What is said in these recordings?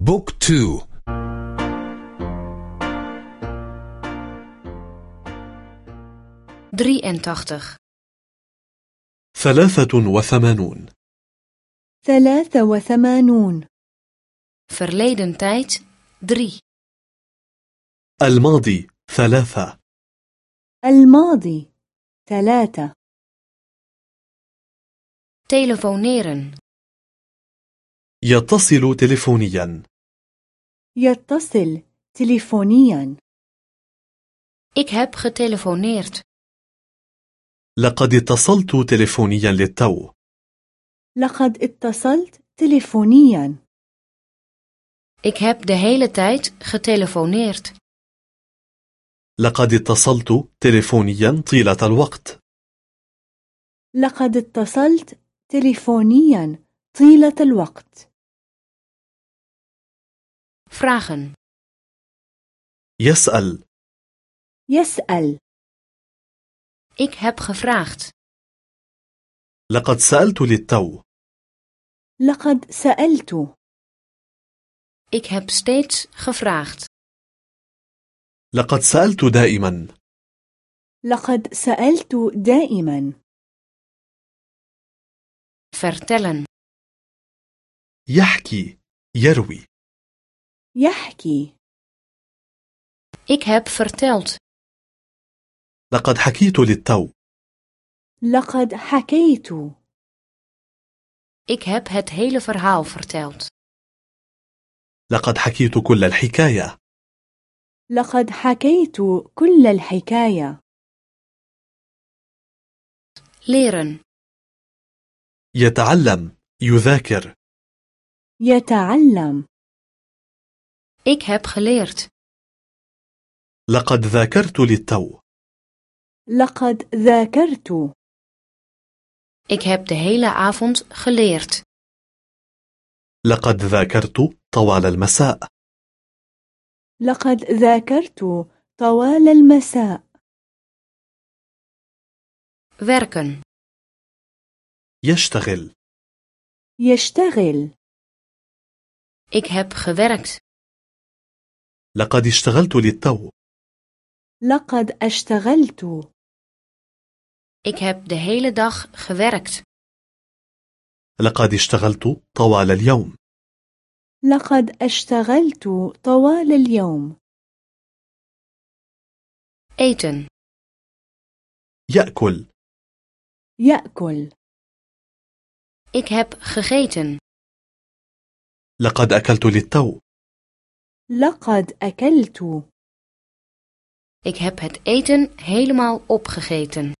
بوك تو. 83 ثلاثة وثمانون. ثلاثة وثمانون. verleden tijd 3 الماضي ثلاثة. الماضي ثلاثة. telefoneren يتصل تلفونيا يتصل تليفونيا. Ik heb getelefoneerd. لقد اتصلت تلفونيا للتو. لقد اتصلت تليفونيا. Ik heb de hele tijd getelefoneerd. لقد اتصلت تلفونيا طيلة الوقت. لقد اتصلت تليفونيا طيلة الوقت. Vragen. يسأل يسأل ik heb gevraagd. لقد سألت للتو لقد سألت ik heb steeds gevraagd. لقد سألت دائما لقد سألت دائما vertellen. يحكي يروي يحكي. Ik heb verteld. لقد حكيت للتو. لقد حكيت. Ik heb het hele verhaal verteld. لقد حكيت كل الحكاية. لقد حكيت كل الحكاية. Leren. يتعلم يذاكر. يتعلم. Ik heb geleerd. لقد ذاكرت للتو. لقد ذاكرت. Ik heb de hele avond geleerd. لقد ذاكرت طوال المساء. لقد ذاكرت طوال المساء. Werken. يشتغل. يشتغل. Ik heb gewerkt. لقد اشتغلت للتو. لقد اشتغلت. Ik heb de hele dag gewerkt. لقد اشتغلت طوال اليوم. لقد اشتغلت طوال اليوم. Eten. يأكل. يأكل. Ik heb gegeten. لقد أكلت للتو. لقد أكلت. Ik heb het eten helemaal opgegeten.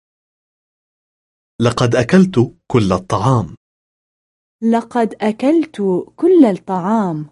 لقد أكلت كل الطعام. لقد أكلت كل الطعام.